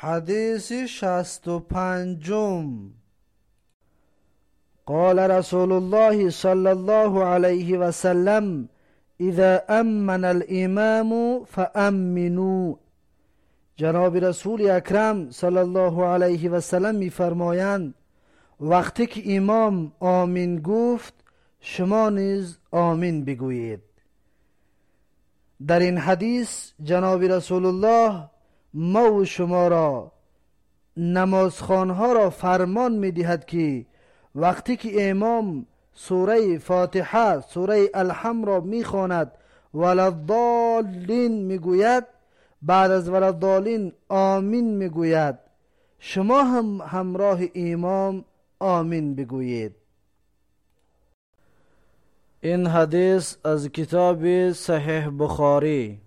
حدیث شست و پنجم. قال رسول الله صلى الله عليه وسلم اذا امن الامام فامنوا جناب رسول اکرم صلی الله علیه و سلم میفرمایند وقتی که امام آمین گفت شما نیز آمین بگویید. در این حدیث جناب رسول الله ما و شما را نمازخانها را فرمان می دهد که وقتی که امام سوره فاتحه سوره الحم را می خواند ولدالین می گوید بعد از ولدالین آمین می گوید شما هم همراه امام آمین بگویید. این حدیث از کتاب صحیح بخاری.